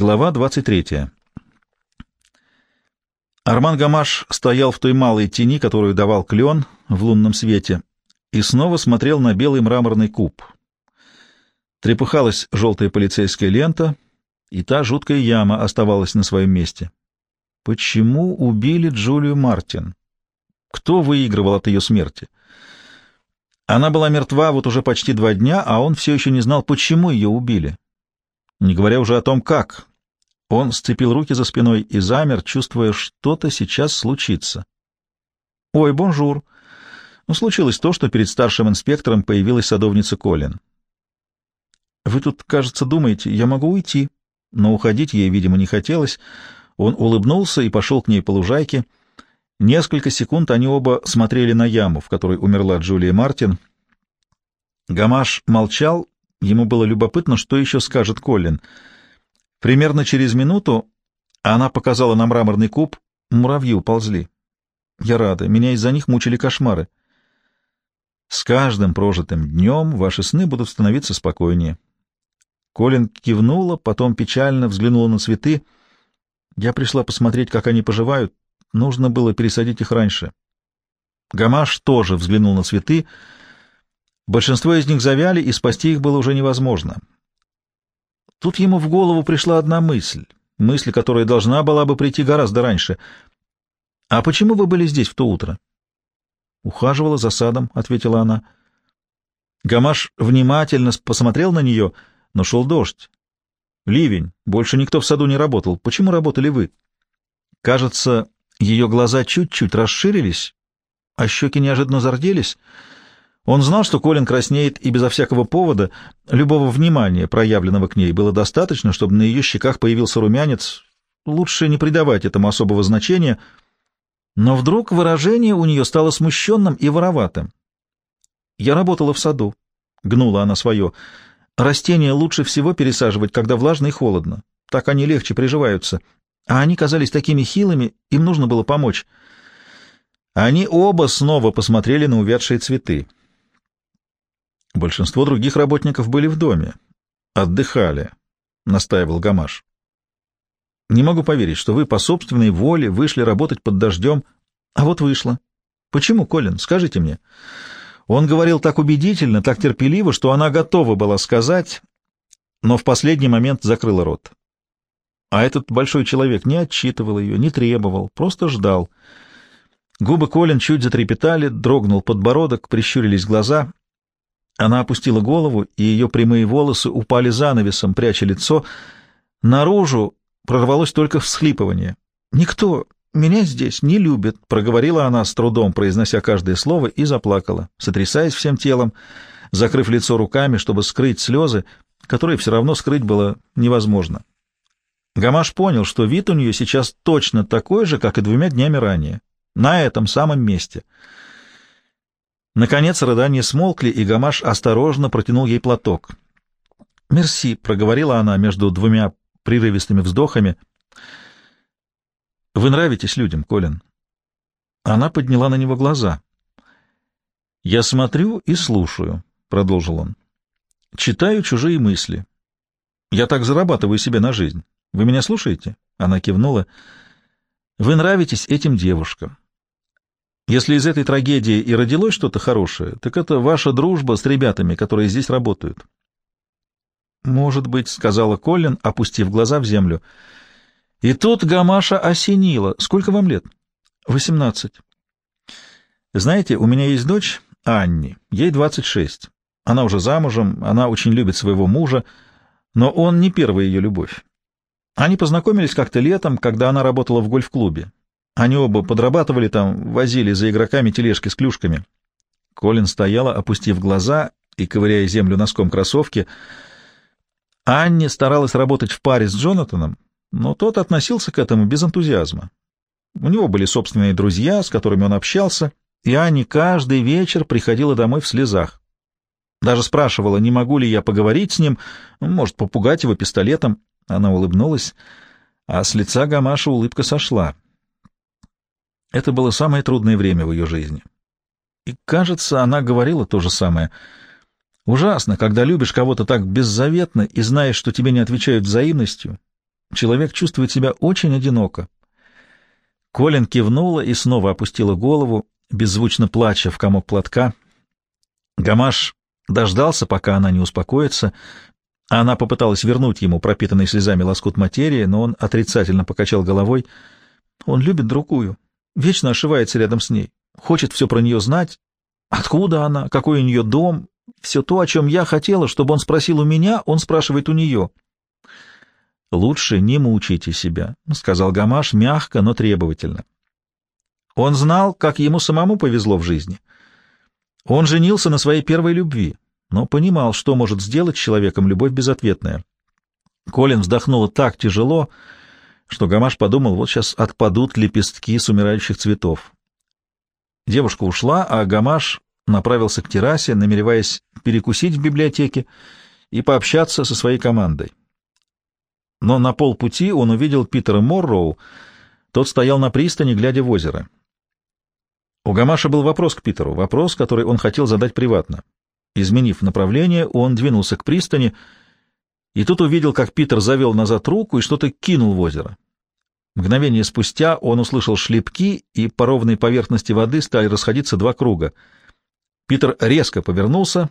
Глава 23. Арман Гамаш стоял в той малой тени, которую давал клен в лунном свете, и снова смотрел на белый мраморный куб. Трепыхалась желтая полицейская лента, и та жуткая яма оставалась на своем месте. Почему убили Джулию Мартин? Кто выигрывал от ее смерти? Она была мертва вот уже почти два дня, а он все еще не знал, почему ее убили не говоря уже о том, как. Он сцепил руки за спиной и замер, чувствуя, что-то сейчас случится. «Ой, bonjour!» Ну, случилось то, что перед старшим инспектором появилась садовница Колин. «Вы тут, кажется, думаете, я могу уйти?» Но уходить ей, видимо, не хотелось. Он улыбнулся и пошел к ней по лужайке. Несколько секунд они оба смотрели на яму, в которой умерла Джулия Мартин. Гамаш молчал, Ему было любопытно, что еще скажет Колин. Примерно через минуту она показала на мраморный куб. Муравьи уползли. Я рада. Меня из-за них мучили кошмары. С каждым прожитым днем ваши сны будут становиться спокойнее. Колин кивнула, потом печально взглянула на цветы. Я пришла посмотреть, как они поживают. Нужно было пересадить их раньше. Гамаш тоже взглянул на цветы, — Большинство из них завяли, и спасти их было уже невозможно. Тут ему в голову пришла одна мысль, мысль, которая должна была бы прийти гораздо раньше. «А почему вы были здесь в то утро?» «Ухаживала за садом», — ответила она. Гамаш внимательно посмотрел на нее, но шел дождь. «Ливень. Больше никто в саду не работал. Почему работали вы?» Кажется, ее глаза чуть-чуть расширились, а щеки неожиданно зарделись — он знал, что Колин краснеет и безо всякого повода, любого внимания, проявленного к ней, было достаточно, чтобы на ее щеках появился румянец. Лучше не придавать этому особого значения. Но вдруг выражение у нее стало смущенным и вороватым. «Я работала в саду», — гнула она свое. «Растения лучше всего пересаживать, когда влажно и холодно. Так они легче приживаются. А они казались такими хилыми, им нужно было помочь». Они оба снова посмотрели на увядшие цветы. Большинство других работников были в доме. Отдыхали, — настаивал Гамаш. Не могу поверить, что вы по собственной воле вышли работать под дождем. А вот вышло. Почему, Колин? Скажите мне. Он говорил так убедительно, так терпеливо, что она готова была сказать, но в последний момент закрыла рот. А этот большой человек не отчитывал ее, не требовал, просто ждал. Губы Колин чуть затрепетали, дрогнул подбородок, прищурились глаза. Она опустила голову, и ее прямые волосы упали занавесом, пряча лицо. Наружу прорвалось только всхлипывание. «Никто меня здесь не любит», — проговорила она с трудом, произнося каждое слово, и заплакала, сотрясаясь всем телом, закрыв лицо руками, чтобы скрыть слезы, которые все равно скрыть было невозможно. Гамаш понял, что вид у нее сейчас точно такой же, как и двумя днями ранее, на этом самом месте — Наконец рыдания смолкли, и Гамаш осторожно протянул ей платок. «Мерси», — проговорила она между двумя прерывистыми вздохами. «Вы нравитесь людям, Колин». Она подняла на него глаза. «Я смотрю и слушаю», — продолжил он. «Читаю чужие мысли. Я так зарабатываю себе на жизнь. Вы меня слушаете?» Она кивнула. «Вы нравитесь этим девушкам. Если из этой трагедии и родилось что-то хорошее, так это ваша дружба с ребятами, которые здесь работают. «Может быть», — сказала Колин, опустив глаза в землю. И тут Гамаша осенила. «Сколько вам лет?» «Восемнадцать». «Знаете, у меня есть дочь Анни, ей двадцать шесть. Она уже замужем, она очень любит своего мужа, но он не первая ее любовь. Они познакомились как-то летом, когда она работала в гольф-клубе. Они оба подрабатывали там, возили за игроками тележки с клюшками. Колин стояла, опустив глаза и ковыряя землю носком кроссовки. Анни старалась работать в паре с Джонатаном, но тот относился к этому без энтузиазма. У него были собственные друзья, с которыми он общался, и Анни каждый вечер приходила домой в слезах. Даже спрашивала, не могу ли я поговорить с ним, может, попугать его пистолетом. Она улыбнулась, а с лица Гамаша улыбка сошла. Это было самое трудное время в ее жизни. И, кажется, она говорила то же самое. Ужасно, когда любишь кого-то так беззаветно и знаешь, что тебе не отвечают взаимностью, человек чувствует себя очень одиноко. Колин кивнула и снова опустила голову, беззвучно плача в комок платка. Гамаш дождался, пока она не успокоится. Она попыталась вернуть ему пропитанный слезами лоскут материи, но он отрицательно покачал головой. Он любит другую, вечно ошивается рядом с ней, хочет все про нее знать. Откуда она, какой у нее дом, все то, о чем я хотела, чтобы он спросил у меня, он спрашивает у нее. «Лучше не мучайте себя», — сказал Гамаш мягко, но требовательно. Он знал, как ему самому повезло в жизни. Он женился на своей первой любви, но понимал, что может сделать человеком любовь безответная. Колин вздохнула так тяжело, что Гамаш подумал, вот сейчас отпадут лепестки с умирающих цветов. Девушка ушла, а Гамаш направился к террасе, намереваясь перекусить в библиотеке и пообщаться со своей командой. Но на полпути он увидел Питера Морроу, тот стоял на пристани, глядя в озеро. У Гамаша был вопрос к Питеру, вопрос, который он хотел задать приватно. Изменив направление, он двинулся к пристани, и тут увидел, как Питер завел назад руку и что-то кинул в озеро. Мгновение спустя он услышал шлепки, и по ровной поверхности воды стали расходиться два круга. Питер резко повернулся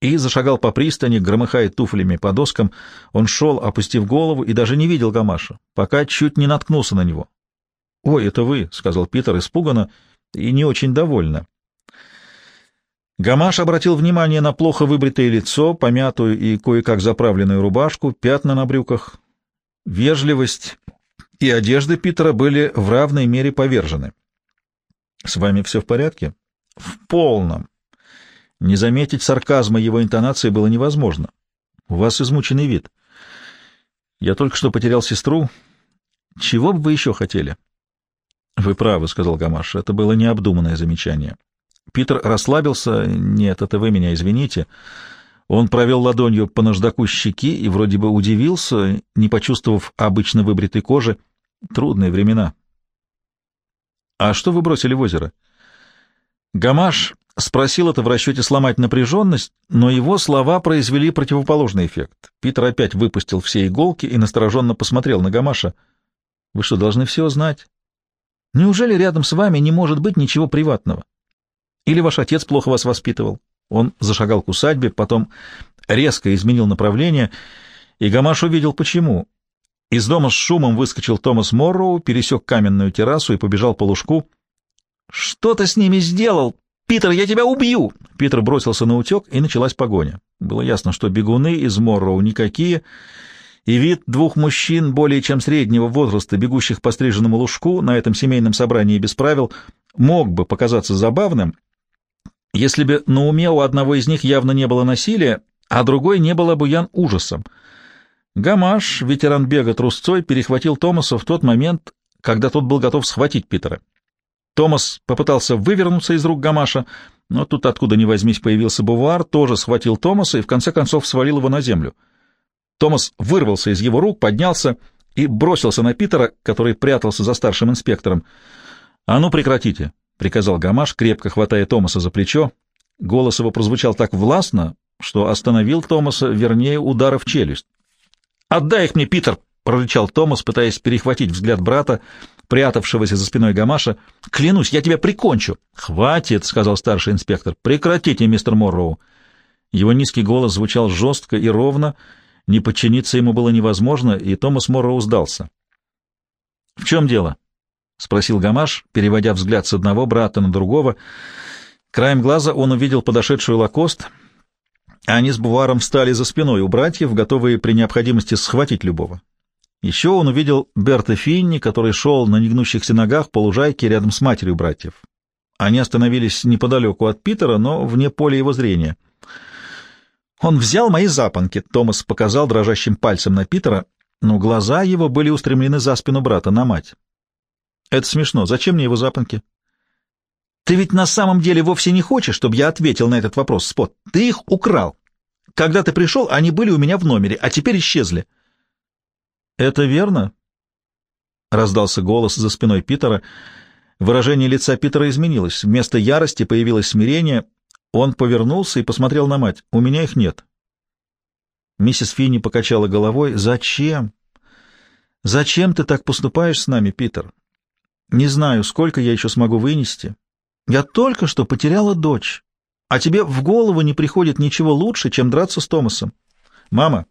и зашагал по пристани, громыхая туфлями по доскам. Он шел, опустив голову, и даже не видел Гамаша, пока чуть не наткнулся на него. — Ой, это вы, — сказал Питер испуганно и не очень довольно. Гамаш обратил внимание на плохо выбритое лицо, помятую и кое-как заправленную рубашку, пятна на брюках. Вежливость и одежда Питера были в равной мере повержены. — С вами все в порядке? — В полном. Не заметить сарказма его интонации было невозможно. У вас измученный вид. Я только что потерял сестру. Чего бы вы еще хотели? Вы правы, сказал Гамаш. Это было необдуманное замечание. Питер расслабился. Нет, это вы меня извините. Он провел ладонью по наждаку щеки и вроде бы удивился, не почувствовав обычно выбритой кожи. Трудные времена. А что вы бросили в озеро? Гамаш Спросил это в расчете сломать напряженность, но его слова произвели противоположный эффект. Питер опять выпустил все иголки и настороженно посмотрел на Гамаша. — Вы что, должны все знать? Неужели рядом с вами не может быть ничего приватного? Или ваш отец плохо вас воспитывал? Он зашагал к усадьбе, потом резко изменил направление, и Гамаш увидел, почему. Из дома с шумом выскочил Томас Морроу, пересек каменную террасу и побежал по лужку. — Что ты с ними сделал? «Питер, я тебя убью!» Питер бросился на утек, и началась погоня. Было ясно, что бегуны из Морроу никакие, и вид двух мужчин более чем среднего возраста, бегущих по стриженному лужку на этом семейном собрании без правил, мог бы показаться забавным, если бы на уме у одного из них явно не было насилия, а другой не был обуян ужасом. Гамаш, ветеран бега трусцой, перехватил Томаса в тот момент, когда тот был готов схватить Питера. Томас попытался вывернуться из рук Гамаша, но тут откуда ни возьмись появился Бувар, тоже схватил Томаса и в конце концов свалил его на землю. Томас вырвался из его рук, поднялся и бросился на Питера, который прятался за старшим инспектором. «А ну прекратите!» — приказал Гамаш, крепко хватая Томаса за плечо. Голос его прозвучал так властно, что остановил Томаса, вернее, удара в челюсть. «Отдай их мне, Питер!» — прорычал Томас, пытаясь перехватить взгляд брата, прятавшегося за спиной Гамаша. «Клянусь, я тебя прикончу!» «Хватит!» — сказал старший инспектор. «Прекратите, мистер Морроу!» Его низкий голос звучал жестко и ровно, не подчиниться ему было невозможно, и Томас Морроу сдался. «В чем дело?» — спросил Гамаш, переводя взгляд с одного брата на другого. Краем глаза он увидел подошедшую Лакост. Они с Буваром встали за спиной у братьев, готовые при необходимости схватить любого. Еще он увидел Берта Финни, который шел на негнущихся ногах по лужайке рядом с матерью братьев. Они остановились неподалеку от Питера, но вне поля его зрения. «Он взял мои запонки», — Томас показал дрожащим пальцем на Питера, но глаза его были устремлены за спину брата, на мать. «Это смешно. Зачем мне его запонки?» «Ты ведь на самом деле вовсе не хочешь, чтобы я ответил на этот вопрос, Спот. Ты их украл. Когда ты пришел, они были у меня в номере, а теперь исчезли». «Это верно?» — раздался голос за спиной Питера. Выражение лица Питера изменилось. Вместо ярости появилось смирение. Он повернулся и посмотрел на мать. «У меня их нет». Миссис Финни покачала головой. «Зачем?» «Зачем ты так поступаешь с нами, Питер? Не знаю, сколько я еще смогу вынести. Я только что потеряла дочь, а тебе в голову не приходит ничего лучше, чем драться с Томасом. Мама!»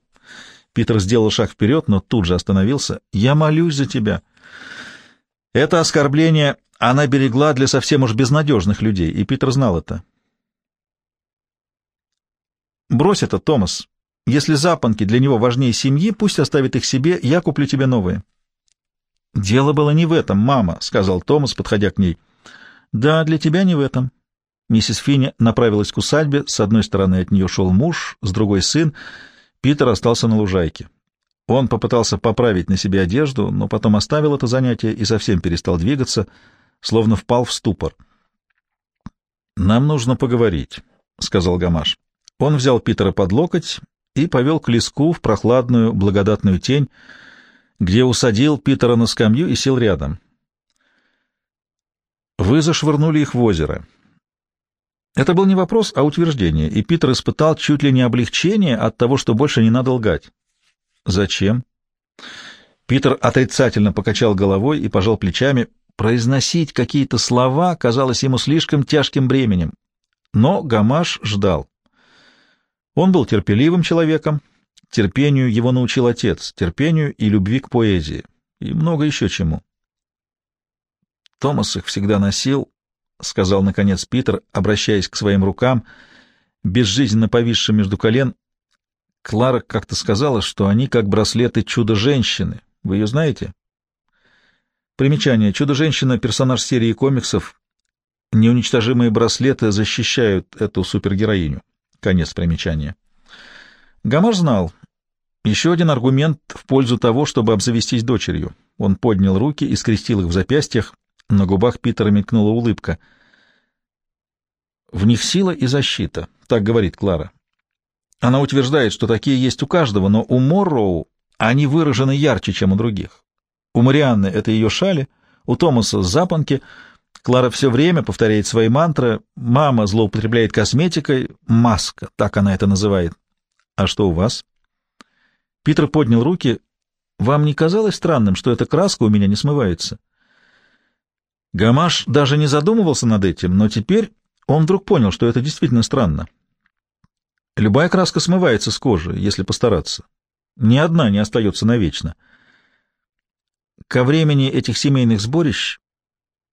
Питер сделал шаг вперед, но тут же остановился. «Я молюсь за тебя». Это оскорбление она берегла для совсем уж безнадежных людей, и Питер знал это. «Брось это, Томас. Если запонки для него важнее семьи, пусть оставит их себе, я куплю тебе новые». «Дело было не в этом, мама», — сказал Томас, подходя к ней. «Да, для тебя не в этом». Миссис Финни направилась к усадьбе, с одной стороны от нее шел муж, с другой — сын. Питер остался на лужайке. Он попытался поправить на себе одежду, но потом оставил это занятие и совсем перестал двигаться, словно впал в ступор. «Нам нужно поговорить», — сказал Гамаш. Он взял Питера под локоть и повел к леску в прохладную благодатную тень, где усадил Питера на скамью и сел рядом. Вы зашвырнули их в озеро. Это был не вопрос, а утверждение, и Питер испытал чуть ли не облегчение от того, что больше не надо лгать. Зачем? Питер отрицательно покачал головой и пожал плечами. Произносить какие-то слова казалось ему слишком тяжким бременем. Но Гамаш ждал. Он был терпеливым человеком, терпению его научил отец, терпению и любви к поэзии, и много еще чему. Томас их всегда носил, — сказал, наконец, Питер, обращаясь к своим рукам, безжизненно повисшим между колен. Клара как-то сказала, что они как браслеты чудо-женщины. Вы ее знаете? Примечание. Чудо-женщина — персонаж серии комиксов. Неуничтожимые браслеты защищают эту супергероиню. Конец примечания. Гамаш знал. Еще один аргумент в пользу того, чтобы обзавестись дочерью. Он поднял руки и скрестил их в запястьях. На губах Питера мелькнула улыбка. «В них сила и защита», — так говорит Клара. Она утверждает, что такие есть у каждого, но у Морроу они выражены ярче, чем у других. У Марианны это ее шали, у Томаса — запонки — Клара все время повторяет свои мантры. Мама злоупотребляет косметикой. Маска, так она это называет. А что у вас? Питер поднял руки. Вам не казалось странным, что эта краска у меня не смывается? Гамаш даже не задумывался над этим, но теперь он вдруг понял, что это действительно странно. Любая краска смывается с кожи, если постараться. Ни одна не остается навечно. Ко времени этих семейных сборищ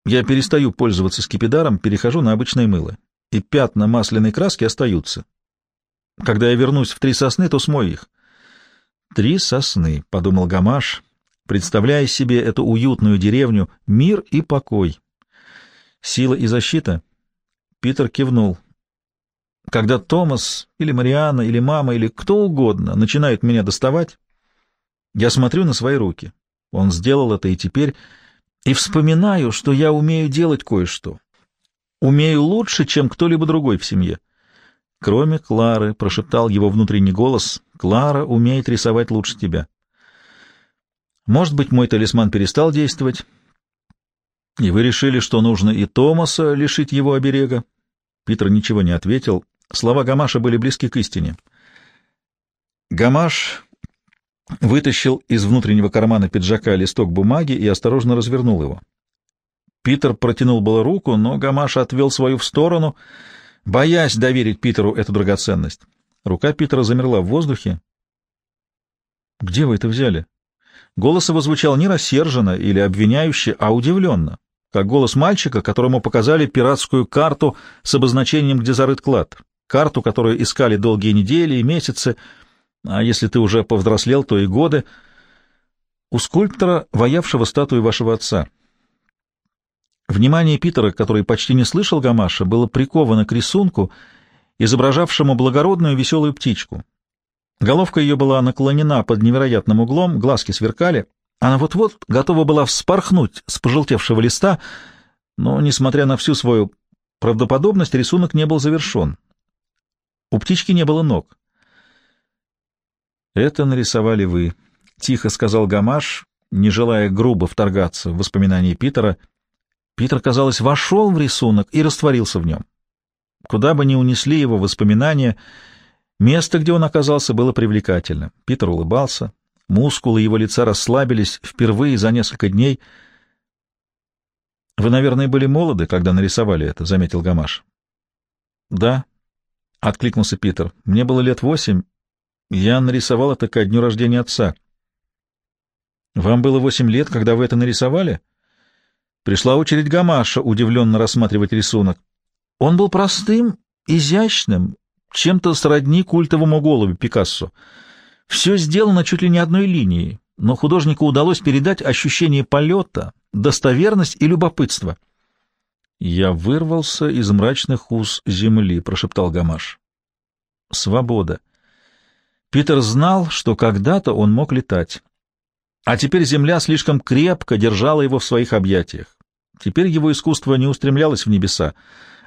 я перестаю пользоваться скипидаром, перехожу на обычное мыло, и пятна масляной краски остаются. Когда я вернусь в три сосны, то смою их. «Три сосны», — подумал Гамаш, представляя себе эту уютную деревню, мир и покой. Сила и защита. Питер кивнул. Когда Томас или Мариана или мама или кто угодно начинает меня доставать, я смотрю на свои руки. Он сделал это и теперь и вспоминаю, что я умею делать кое-что. Умею лучше, чем кто-либо другой в семье. Кроме Клары, — прошептал его внутренний голос, — Клара умеет рисовать лучше тебя. Может быть, мой талисман перестал действовать, и вы решили, что нужно и Томаса лишить его оберега? Питер ничего не ответил. Слова Гамаша были близки к истине. Гамаш вытащил из внутреннего кармана пиджака листок бумаги и осторожно развернул его. Питер протянул было руку, но Гамаш отвел свою в сторону, боясь доверить Питеру эту драгоценность. Рука Питера замерла в воздухе. «Где вы это взяли?» Голос его звучал не рассерженно или обвиняюще, а удивленно, как голос мальчика, которому показали пиратскую карту с обозначением, где зарыт клад, карту, которую искали долгие недели и месяцы, а если ты уже повзрослел, то и годы, у скульптора, воявшего статую вашего отца. Внимание Питера, который почти не слышал Гамаша, было приковано к рисунку, изображавшему благородную веселую птичку. Головка ее была наклонена под невероятным углом, глазки сверкали. Она вот-вот готова была вспорхнуть с пожелтевшего листа, но, несмотря на всю свою правдоподобность, рисунок не был завершен. У птички не было ног. «Это нарисовали вы», — тихо сказал Гамаш, не желая грубо вторгаться в воспоминания Питера. Питер, казалось, вошел в рисунок и растворился в нем. Куда бы ни унесли его воспоминания, место, где он оказался, было привлекательным. Питер улыбался. Мускулы его лица расслабились впервые за несколько дней. «Вы, наверное, были молоды, когда нарисовали это», — заметил Гамаш. «Да», — откликнулся Питер. «Мне было лет восемь. Я нарисовал это ко дню рождения отца». «Вам было восемь лет, когда вы это нарисовали?» Пришла очередь Гамаша удивленно рассматривать рисунок. Он был простым, изящным, чем-то сродни культовому голубю Пикассо. Все сделано чуть ли не одной линией, но художнику удалось передать ощущение полета, достоверность и любопытство. «Я вырвался из мрачных уз земли», — прошептал Гамаш. «Свобода». Питер знал, что когда-то он мог летать, а теперь земля слишком крепко держала его в своих объятиях. Теперь его искусство не устремлялось в небеса,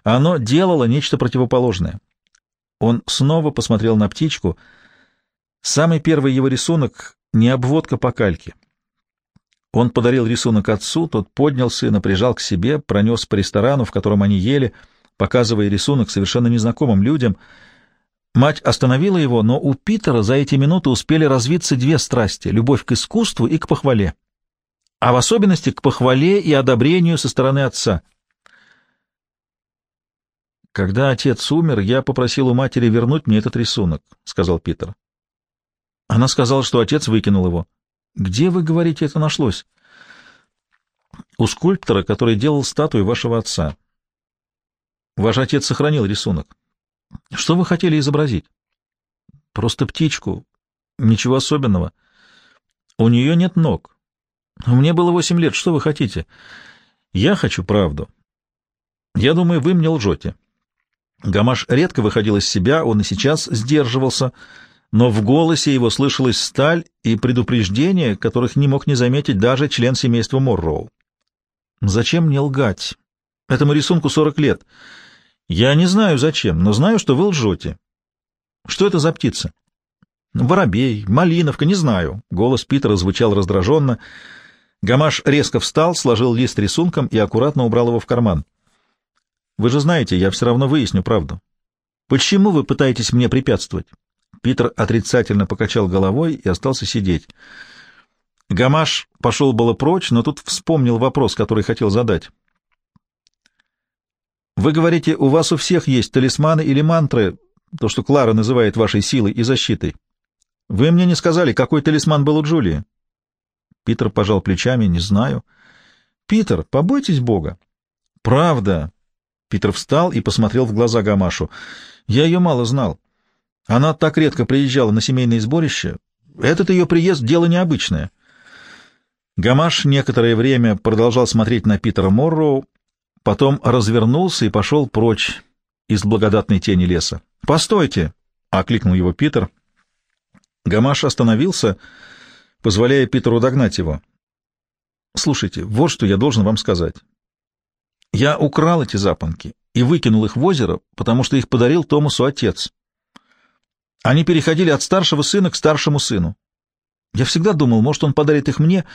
а оно делало нечто противоположное. Он снова посмотрел на птичку. Самый первый его рисунок — не обводка по кальке. Он подарил рисунок отцу, тот поднял сына, прижал к себе, пронес по ресторану, в котором они ели, показывая рисунок совершенно незнакомым людям. Мать остановила его, но у Питера за эти минуты успели развиться две страсти — любовь к искусству и к похвале а в особенности к похвале и одобрению со стороны отца. «Когда отец умер, я попросил у матери вернуть мне этот рисунок», — сказал Питер. Она сказала, что отец выкинул его. «Где, вы говорите, это нашлось?» «У скульптора, который делал статую вашего отца. Ваш отец сохранил рисунок. Что вы хотели изобразить?» «Просто птичку. Ничего особенного. У нее нет ног. Мне было восемь лет. Что вы хотите? Я хочу правду. Я думаю, вы мне лжете. Гамаш редко выходил из себя, он и сейчас сдерживался, но в голосе его слышалась сталь и предупреждение, которых не мог не заметить даже член семейства Морроу. «Зачем мне лгать? Этому рисунку сорок лет. Я не знаю, зачем, но знаю, что вы лжете. Что это за птица?» «Воробей, малиновка, не знаю». Голос Питера звучал раздраженно — Гамаш резко встал, сложил лист рисунком и аккуратно убрал его в карман. «Вы же знаете, я все равно выясню правду. Почему вы пытаетесь мне препятствовать?» Питер отрицательно покачал головой и остался сидеть. Гамаш пошел было прочь, но тут вспомнил вопрос, который хотел задать. «Вы говорите, у вас у всех есть талисманы или мантры, то, что Клара называет вашей силой и защитой. Вы мне не сказали, какой талисман был у Джулии?» Питер пожал плечами. «Не знаю». «Питер, побойтесь Бога». «Правда». Питер встал и посмотрел в глаза Гамашу. «Я ее мало знал. Она так редко приезжала на семейные сборища. Этот ее приезд — дело необычное». Гамаш некоторое время продолжал смотреть на Питера Морроу, потом развернулся и пошел прочь из благодатной тени леса. «Постойте!» — окликнул его Питер. Гамаш остановился — позволяя Питеру догнать его. «Слушайте, вот что я должен вам сказать. Я украл эти запонки и выкинул их в озеро, потому что их подарил Томасу отец. Они переходили от старшего сына к старшему сыну. Я всегда думал, может, он подарит их мне.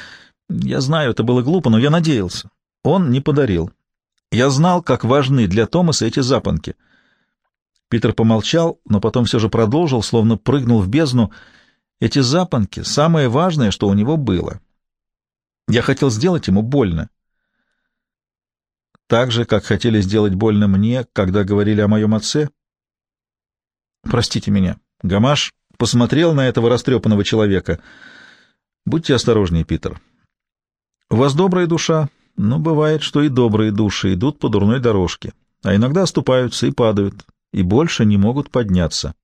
Я знаю, это было глупо, но я надеялся. Он не подарил. Я знал, как важны для Томаса эти запонки». Питер помолчал, но потом все же продолжил, словно прыгнул в бездну — эти запонки — самое важное, что у него было. Я хотел сделать ему больно. Так же, как хотели сделать больно мне, когда говорили о моем отце? Простите меня. Гамаш посмотрел на этого растрепанного человека. Будьте осторожнее, Питер. У вас добрая душа, но бывает, что и добрые души идут по дурной дорожке, а иногда оступаются и падают, и больше не могут подняться.